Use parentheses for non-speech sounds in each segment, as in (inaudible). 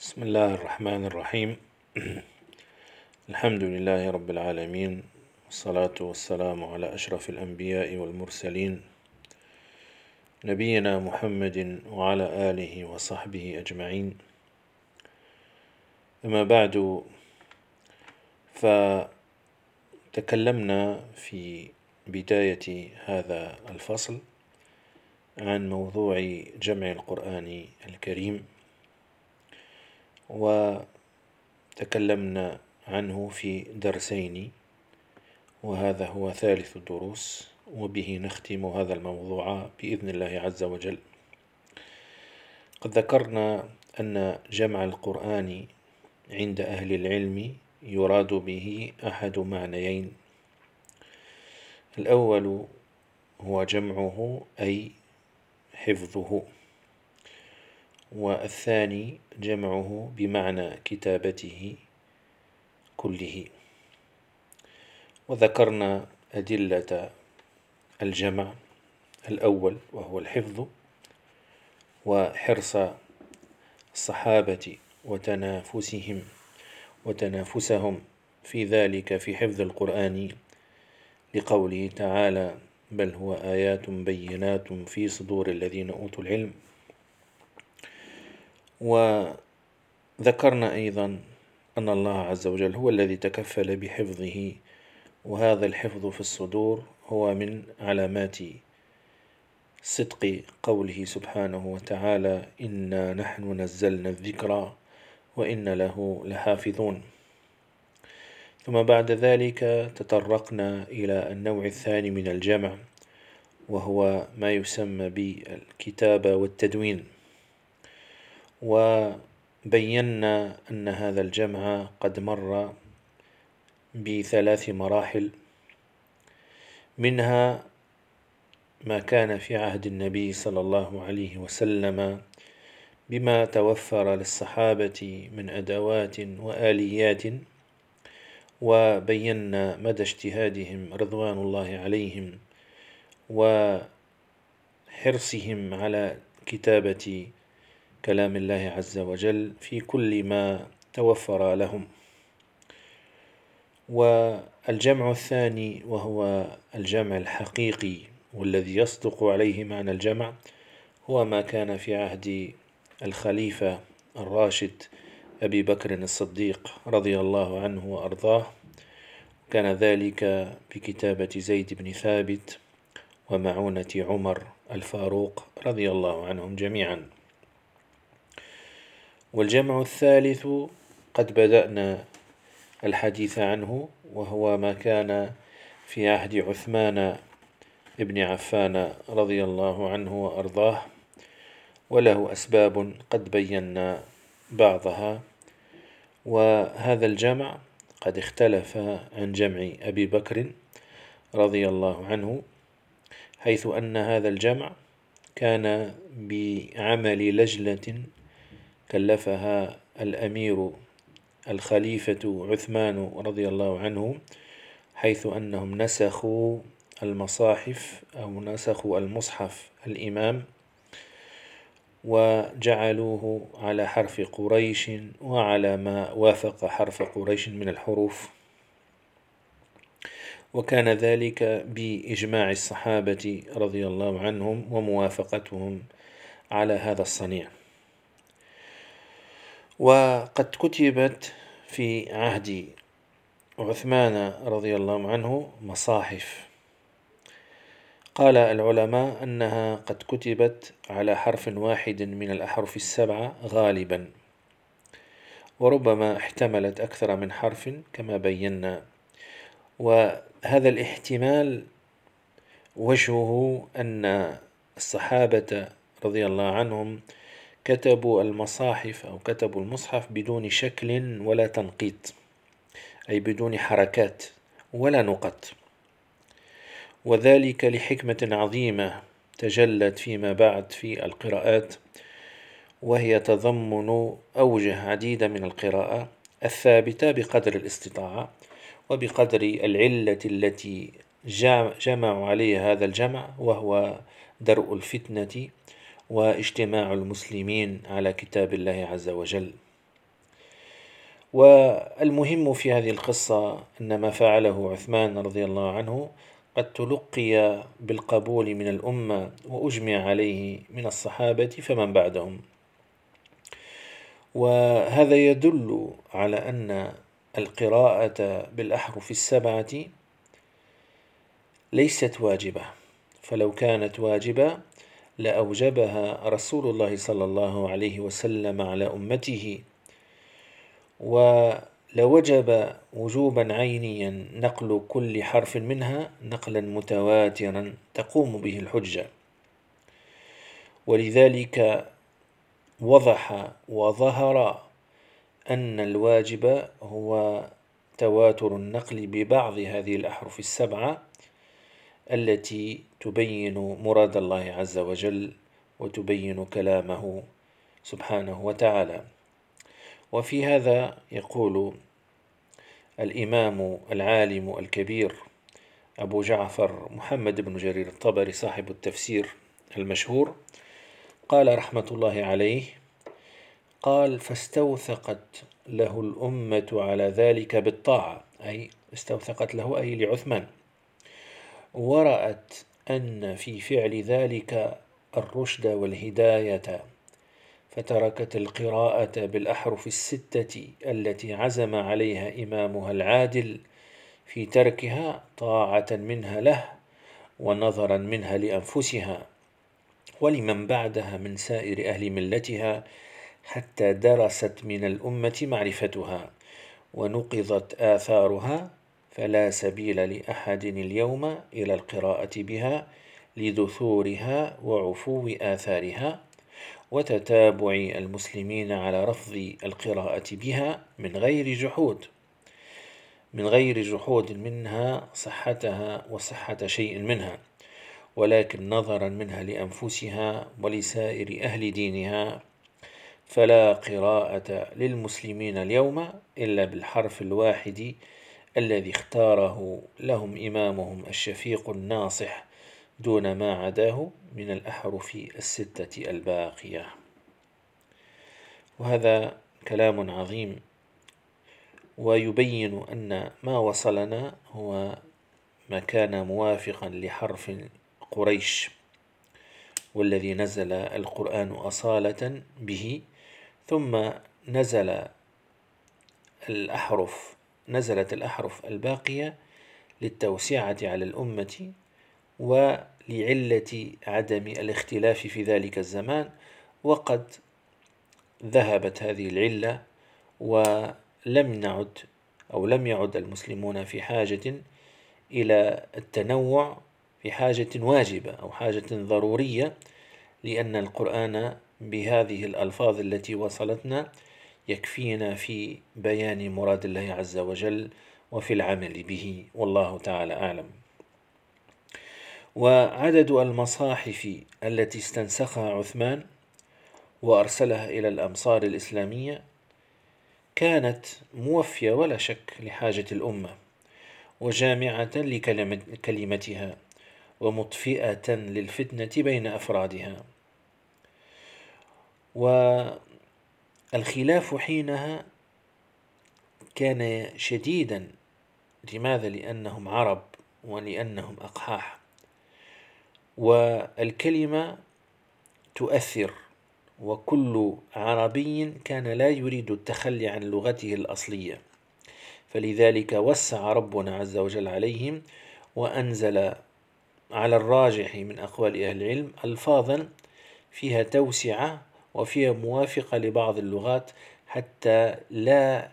بسم الله الرحمن الرحيم الحمد لله رب العالمين والصلاة والسلام على اشرف الأنبياء والمرسلين نبينا محمد وعلى آله وصحبه أجمعين اما بعد فتكلمنا في بداية هذا الفصل عن موضوع جمع القرآن الكريم وتكلمنا عنه في درسين وهذا هو ثالث الدروس وبه نختم هذا الموضوع بإذن الله عز وجل. قد ذكرنا أن جمع القرآن عند أهل العلم يراد به أحد معنيين. الأول هو جمعه أي حفظه. والثاني جمعه بمعنى كتابته كله. وذكرنا أدلة الجمع الأول وهو الحفظ وحرص الصحابة وتنافسهم وتنافسهم في ذلك في حفظ القرآن لقوله تعالى بل هو آيات بينات في صدور الذين أوتوا العلم وذكرنا أيضا أن الله عز وجل هو الذي تكفل بحفظه وهذا الحفظ في الصدور هو من علامات صدق قوله سبحانه وتعالى إنا نحن نزلنا الذكرى وإن له لحافظون. ثم بعد ذلك تطرقنا إلى النوع الثاني من الجمع وهو ما يسمى بالكتابة والتدوين. وبينا أن هذا الجمع قد مر بثلاث مراحل منها ما كان في عهد النبي صلى الله عليه وسلم بما توفر للصحابة من أدوات وآليات وبينا مدى اجتهادهم رضوان الله عليهم وحرصهم على كتابة كلام الله عز وجل في كل ما توفر لهم. والجمع الثاني وهو الجمع الحقيقي والذي يصدق عليه معنى الجمع هو ما كان في عهد الخليفة الراشد أبي بكر الصديق رضي الله عنه وأرضاه. كان ذلك بكتابة زيد بن ثابت ومعونة عمر الفاروق رضي الله عنهم جميعاً. والجمع الثالث قد بدأنا الحديث عنه وهو ما كان في عهد عثمان ابن عفان رضي الله عنه وأرضاه وله أسباب قد بينا بعضها. وهذا الجمع قد اختلف عن جمع أبي بكر رضي الله عنه حيث أن هذا الجمع كان بعمل لجلة كلفها الأمير الخليفة عثمان رضي الله عنه حيث أنهم نسخوا المصاحف أو نسخوا المصحف الإمام وجعلوه على حرف قريش وعلى ما وافق حرف قريش من الحروف. وكان ذلك بإجماع الصحابة رضي الله عنهم وموافقتهم على هذا الصنيع. وقد كتبت في عهد عثمان رضي الله عنه مصاحف. قال العلماء أنها قد كتبت على حرف واحد من الأحرف السبعة غالبا وربما احتملت أكثر من حرف كما بينا. وهذا الاحتمال وجهه أن الصحابة رضي الله عنهم كتبوا المصاحف أو كتبوا المصحف بدون شكل ولا تنقيط أي بدون حركات ولا نقط. وذلك لحكمة عظيمة تجلت فيما بعد في القراءات وهي تضمن أوجه عديدة من القراءة الثابتة بقدر الاستطاعة وبقدر العلة التي جمعوا عليها هذا الجمع وهو درء الفتنة واجتماع المسلمين على كتاب الله عز وجل. والمهم في هذه القصة أن ما فعله عثمان رضي الله عنه قد تلقي بالقبول من الأمة وأجمع عليه من الصحابة فمن بعدهم. وهذا يدل على أن القراءة بالأحرف السبعة ليست واجبة. فلو كانت واجبة لأوجبها رسول الله صلى الله عليه وسلم على أمته ولوجب وجوبا عينيا نقل كل حرف منها نقلا متواترا تقوم به الحجة. ولذلك وضح وظهر أن الواجب هو تواتر النقل ببعض هذه الأحرف السبعة التي تبين مراد الله عز وجل وتبين كلامه سبحانه وتعالى. وفي هذا يقول الإمام العالم الكبير أبو جعفر محمد بن جرير الطبري صاحب التفسير المشهور قال رحمة الله عليه قال فاستوثقت له الأمة على ذلك بالطاعة أي استوثقت له أي لعثمان. ورأت أن في فعل ذلك الرشد والهداية فتركت القراءة بالأحرف الستة التي عزم عليها إمامها العادل في تركها طاعة منها له ونظرا منها لأنفسها ولمن بعدها من سائر أهل ملتها حتى درست من الأمة معرفتها ونقضت آثارها فلا سبيل لأحد اليوم إلى القراءة بها لدثورها وعفو آثارها وتتابع المسلمين على رفض القراءة بها من غير جحود من غير جحود منها صحتها وصحة شيء منها ولكن نظرا منها لأنفسها ولسائر أهل دينها فلا قراءة للمسلمين اليوم إلا بالحرف الواحد الذي اختاره لهم إمامهم الشفيق الناصح دون ما عداه من الأحرف الستة الباقية. وهذا كلام عظيم ويبين أن ما وصلنا هو ما كان موافقا لحرف قريش والذي نزل القرآن أصالة به ثم نزل الأحرف نزلت الأحرف الباقية للتوسعة على الأمة ولعلة عدم الاختلاف في ذلك الزمان وقد ذهبت هذه العلة ولم نعد أو لم يعد المسلمون في حاجة إلى التنوع في حاجة واجبة أو حاجة ضرورية لأن القرآن بهذه الألفاظ التي وصلتنا يكفينا في بيان مراد الله عز وجل وفي العمل به والله تعالى أعلم. وعدد المصاحف التي استنسخها عثمان وأرسلها إلى الأمصار الإسلامية كانت موفية ولا شك لحاجة الأمة وجامعة لكلمتها ومطفئة للفتنة بين أفرادها. الخلاف حينها كان شديدا. لماذا؟ لأنهم عرب ولأنهم أقحاح. والكلمة تؤثر وكل عربي كان لا يريد التخلي عن لغته الأصلية. فلذلك وسع ربنا عز وجل عليهم وأنزل على الراجح من أقوال أهل العلم ألفاظا فيها توسعة وفيها موافقة لبعض اللغات حتى لا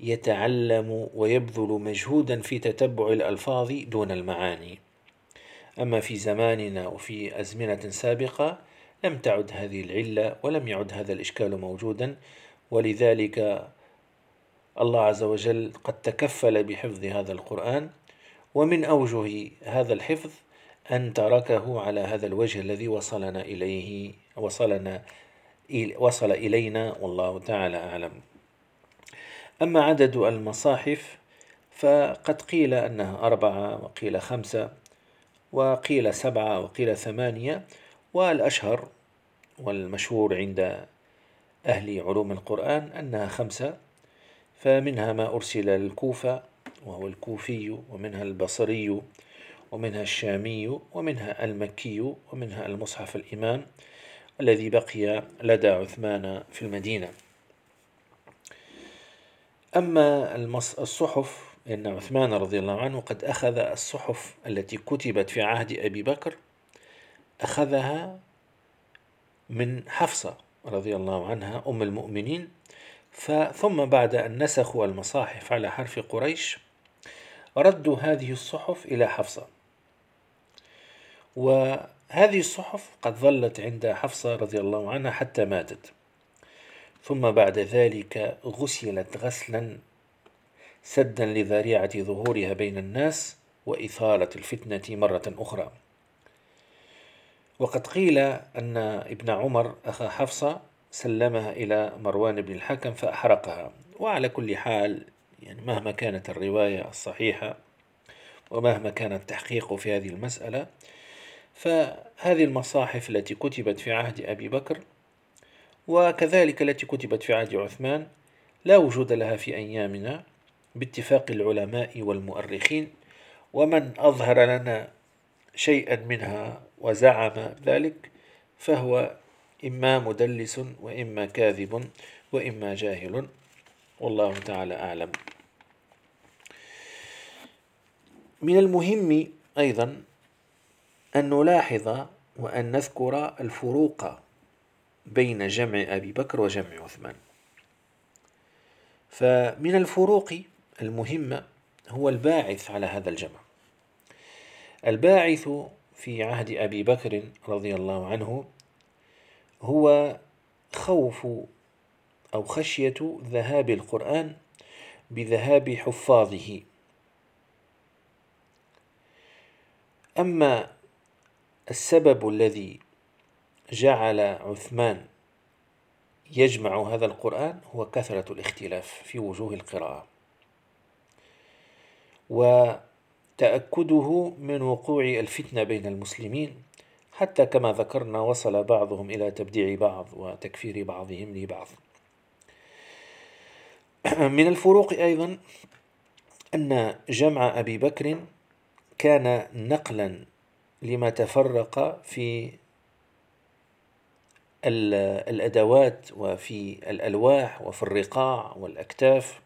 يتعلم ويبذل مجهودا في تتبع الألفاظ دون المعاني. أما في زماننا وفي أزمنة سابقة لم تعد هذه العلة ولم يعد هذا الإشكال موجودا ولذلك الله عز وجل قد تكفل بحفظ هذا القرآن ومن أوجه هذا الحفظ أن تركه على هذا الوجه الذي وصلنا إليه وصلنا وصل إلينا والله تعالى أعلم. أما عدد المصاحف فقد قيل أنها أربعة وقيل خمسة وقيل سبعة وقيل ثمانية والأشهر والمشهور عند أهل علوم القرآن أنها خمسة فمنها ما أرسل الكوفة وهو الكوفي ومنها البصري ومنها الشامي ومنها المكي ومنها المصحف الإمام الذي بقي لدى عثمان في المدينة. أما الصحف إن عثمان رضي الله عنه قد أخذ الصحف التي كتبت في عهد أبي بكر أخذها من حفصة رضي الله عنها أم المؤمنين. فثم بعد أن نسخوا المصاحف على حرف قريش ردوا هذه الصحف إلى حفصة. وعثمان هذه الصحف قد ظلت عند حفصة رضي الله عنها حتى ماتت. ثم بعد ذلك غسلت غسلا سدا لذريعة ظهورها بين الناس وإثارة الفتنة مرة أخرى. وقد قيل أن ابن عمر أخا حفصة سلمها إلى مروان بن الحكم فأحرقها. وعلى كل حال يعني مهما كانت الرواية الصحيحة ومهما كان التحقيق في هذه المسألة فهذه المصاحف التي كتبت في عهد أبي بكر وكذلك التي كتبت في عهد عثمان لا وجود لها في أيامنا باتفاق العلماء والمؤرخين ومن أظهر لنا شيئا منها وزعم ذلك فهو إما مدلس وإما كاذب وإما جاهل. والله تعالى أعلم. من المهم أيضا أن نلاحظ وأن نذكر الفروق بين جمع أبي بكر وجمع عثمان. فمن الفروق المهمة هو الباعث على هذا الجمع. الباعث في عهد أبي بكر رضي الله عنه هو خوف أو خشية ذهاب القرآن بذهاب حفاظه. أما السبب الذي جعل عثمان يجمع هذا القرآن هو كثرة الاختلاف في وجوه القراءة. وتأكده من وقوع الفتنة بين المسلمين حتى كما ذكرنا وصل بعضهم إلى تبديع بعض وتكفير بعضهم لبعض. (clears throat) من الفروق أيضا أن جمع أبي بكر كان نقلا لما تفرق في الأدوات وفي الألواح وفي الرقاع والأكتاف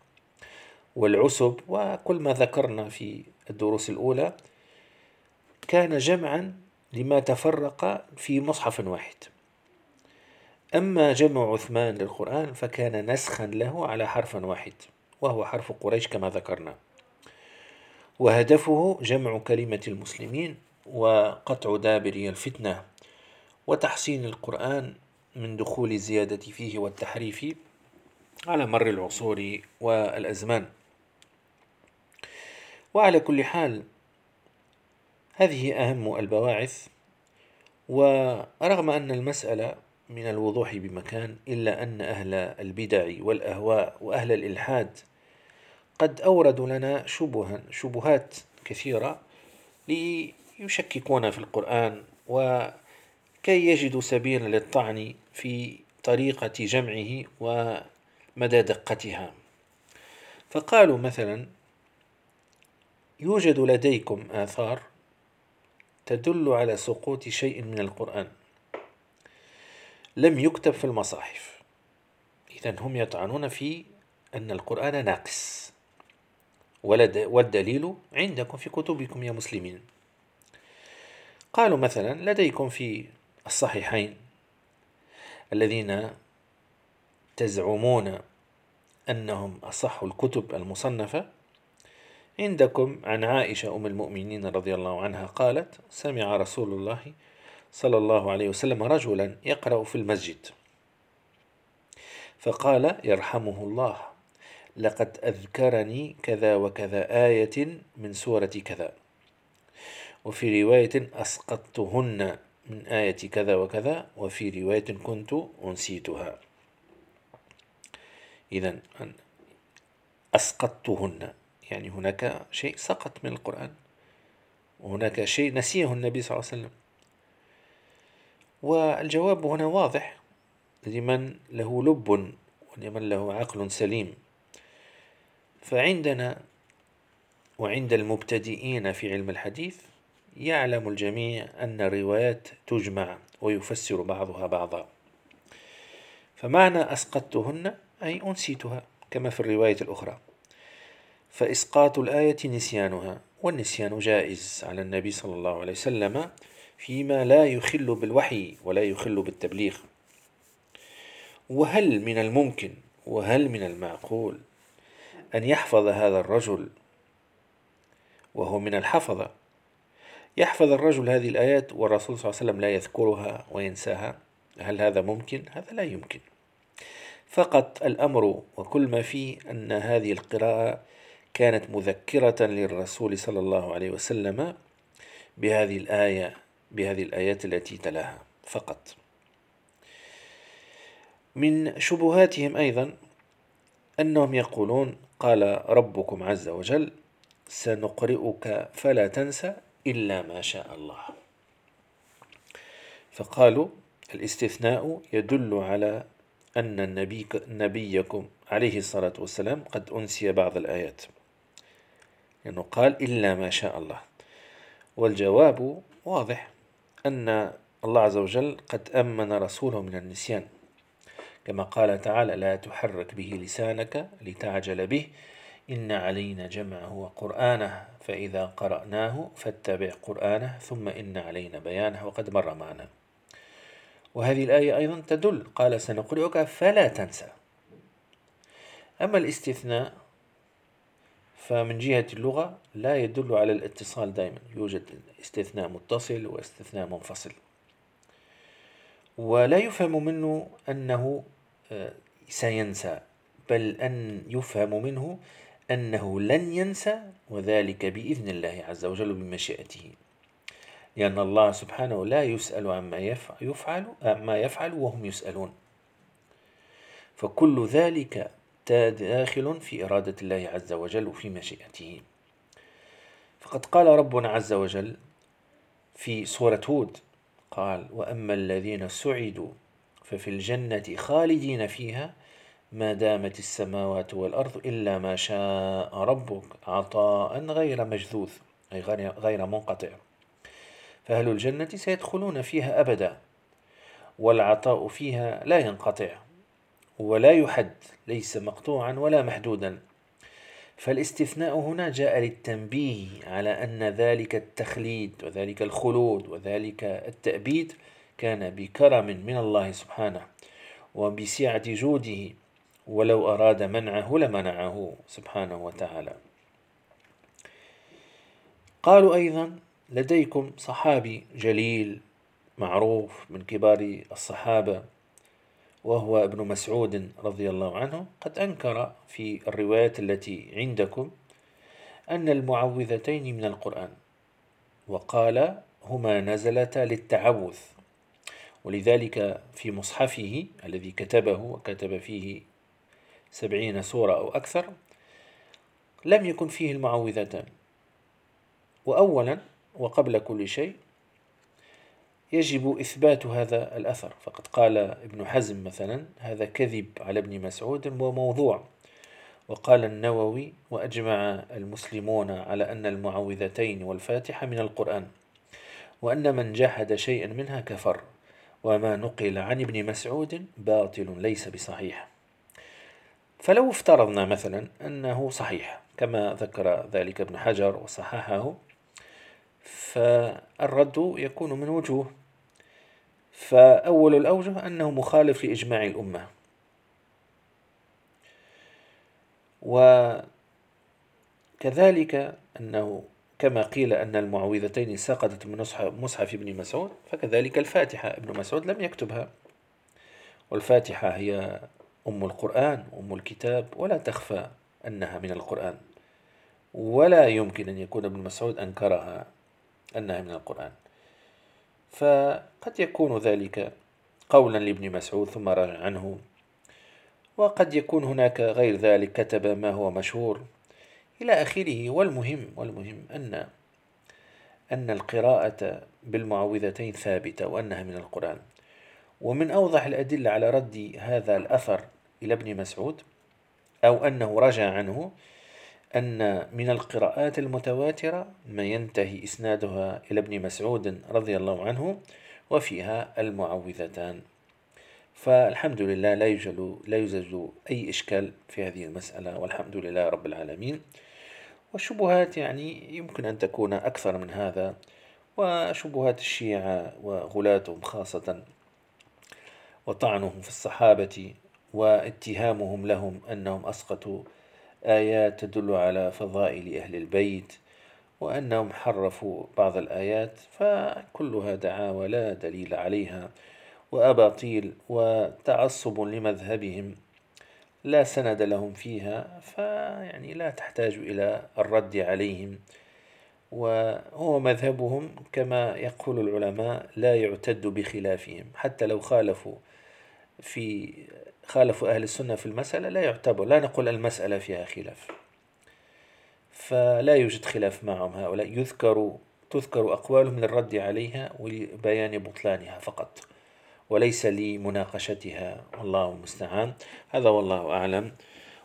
والعسب وكل ما ذكرنا في الدروس الأولى كان جمعا لما تفرق في مصحف واحد. أما جمع عثمان للقرآن فكان نسخا له على حرف واحد وهو حرف قريش كما ذكرنا. وهدفه جمع كلمة المسلمين وقطع دابري الفتنة وتحسين القرآن من دخول الزيادة فيه والتحريف على مر العصور والأزمان. وعلى كل حال هذه أهم البواعث ورغم أن المسألة من الوضوح بمكان إلا أن أهل البدع والأهواء وأهل الإلحاد قد أوردوا لنا شبها شبهات كثيرة يشككون في القرآن وكي يجدوا سبيلا للطعن في طريقة جمعه ومدى دقتها. فقالوا مثلا يوجد لديكم آثار تدل على سقوط شيء من القرآن. لم يكتب في المصاحف. إذا هم يطعنون في أن القرآن ناقص. والدليل عندكم في كتبكم يا مسلمين. قالوا مثلا لديكم في الصحيحين الذين تزعمون أنهم أصح الكتب المصنفة. عندكم عن عائشة أم المؤمنين رضي الله عنها قالت سمع رسول الله صلى الله عليه وسلم رجلا يقرأ في المسجد فقال يرحمه الله لقد أذكرني كذا وكذا آية من سورة كذا. وفي رواية أسقطتهن من آية كذا وكذا وفي رواية كنت أنسيتها. إذا أسقطتهن يعني هناك شيء سقط من القرآن وهناك شيء نسيه النبي صلى الله عليه وسلم. والجواب هنا واضح لمن له لب ولمن له عقل سليم. فعندنا وعند المبتدئين في علم الحديث يعلم الجميع أن الروايات تجمع ويفسر بعضها بعضا. فمعنى أسقطتهن أي أنسيتها كما في الرواية الأخرى. فإسقاط الآية نسيانها والنسيان جائز على النبي صلى الله عليه وسلم فيما لا يخل بالوحي ولا يخل بالتبليغ. وهل من الممكن وهل من المعقول أن يحفظ هذا الرجل وهو من الحفظة؟ يحفظ الرجل هذه الآيات والرسول صلى الله عليه وسلم لا يذكرها وينساها. هل هذا ممكن؟ هذا لا يمكن. فقط الأمر وكل ما فيه أن هذه القراءة كانت مذكرة للرسول صلى الله عليه وسلم بهذه الآية بهذه الآيات التي تلاها فقط. من شبهاتهم أيضا أنهم يقولون قال ربكم عز وجل سنقرئك فلا تنسى إلا ما شاء الله. فقالوا الاستثناء يدل على أن النبي نبيكم عليه الصلاة والسلام قد أنسي بعض الآيات. لأنه قال إلا ما شاء الله. والجواب واضح أن الله عز وجل قد أمن رسوله من النسيان. كما قال تعالى لا تحرك به لسانك لتعجل به ان علينا جمعه وقرآنه فإذا قرأناه فاتبع قرآنه ثم إن علينا بيانه وقد مر معنا. وهذه الآية أيضا تدل قال سنقرئك فلا تنسى. أما الاستثناء فمن جهة اللغة لا يدل على الاتصال دائما. يوجد استثناء متصل واستثناء منفصل. ولا يفهم منه أنه آه، سينسى بل أن يفهم منه أنه لن ينسى وذلك بإذن الله عز وجل بمشيئته. لأن الله سبحانه لا يسأل عما يفعل عما يفعل وهم يسألون. فكل ذلك داخل في إرادة الله عز وجل وفي مشيئته. فقد قال ربنا عز وجل في سورة هود قال وأما الذين سعدوا ففي الجنة خالدين فيها ما دامت السماوات والأرض إلا ما شاء ربك. عطاء غير مجذوذ أي غير منقطع. فأهل الجنة سيدخلون فيها أبدا والعطاء فيها لا ينقطع ولا يحد ليس مقطوعا ولا محدودا. فالاستثناء هنا جاء للتنبيه على أن ذلك التخليد وذلك الخلود وذلك التأبيد كان بكرم من الله سبحانه وبسعة جوده ولو أراد منعه لمنعه سبحانه وتعالى. قالوا أيضا لديكم صحابي جليل معروف من كبار الصحابة وهو ابن مسعود رضي الله عنه. قد أنكر في الروايات التي عندكم أن المعوذتين من القرآن وقال هما نزلتا للتعوذ. ولذلك في مصحفه الذي كتبه وكتب فيه سبعين سورة أو أكثر لم يكن فيه المعوذتان وأولا وقبل كل شيء يجب إثبات هذا الأثر. فقد قال ابن حزم مثلا هذا كذب على ابن مسعود وموضوع. وقال النووي وأجمع المسلمون على أن المعوذتين والفاتحة من القرآن وأن من جحد شيئا منها كفر وما نقل عن ابن مسعود باطل ليس بصحيح. فلو افترضنا مثلا أنه صحيح كما ذكر ذلك ابن حجر وصححه فالرد يكون من وجوه. فأول الأوجه أنه مخالف لإجماع الأمة. وكذلك أنه كما قيل أن المعوذتين سقطت من مصحف ابن مسعود فكذلك الفاتحة. ابن مسعود لم يكتبها. والفاتحة هي أم القرآن أم الكتاب ولا تخفى أنها من القرآن. ولا يمكن أن يكون ابن مسعود أنكرها أنها من القرآن. فقد يكون ذلك قولا لابن مسعود ثم راجع عنه. وقد يكون هناك غير ذلك كتب ما هو مشهور إلى آخره. والمهم والمهم أن أن القراءة بالمعوذتين ثابتة وأنها من القرآن. ومن أوضح الأدلة على رد هذا الأثر إلى ابن مسعود أو أنه رجع عنه أن من القراءات المتواترة ما ينتهي إسنادها إلى ابن مسعود رضي الله عنه وفيها المعوذتان. فالحمد لله لا يوجد لا يوجد أي إشكال في هذه المسألة والحمد لله رب العالمين. والشبهات يعني يمكن أن تكون أكثر من هذا وشبهات الشيعة وغلاتهم خاصة. وطعنهم في الصحابة واتهامهم لهم أنهم أسقطوا آيات تدل على فضائل أهل البيت وأنهم حرفوا بعض الآيات فكلها دعاوى لا دليل عليها. وأباطيل وتعصب لمذهبهم لا سند لهم فيها فيعني لا تحتاج إلى الرد عليهم. وهو مذهبهم كما يقول العلماء لا يعتد بخلافهم. حتى لو خالفوا في خالفوا أهل السنة في المسألة لا يعتبر لا نقول المسألة فيها خلاف. فلا يوجد خلاف معهم هؤلاء. يذكر تذكر أقوالهم للرد عليها ولبيان بطلانها فقط. وليس لمناقشتها. والله المستعان. هذا والله أعلم.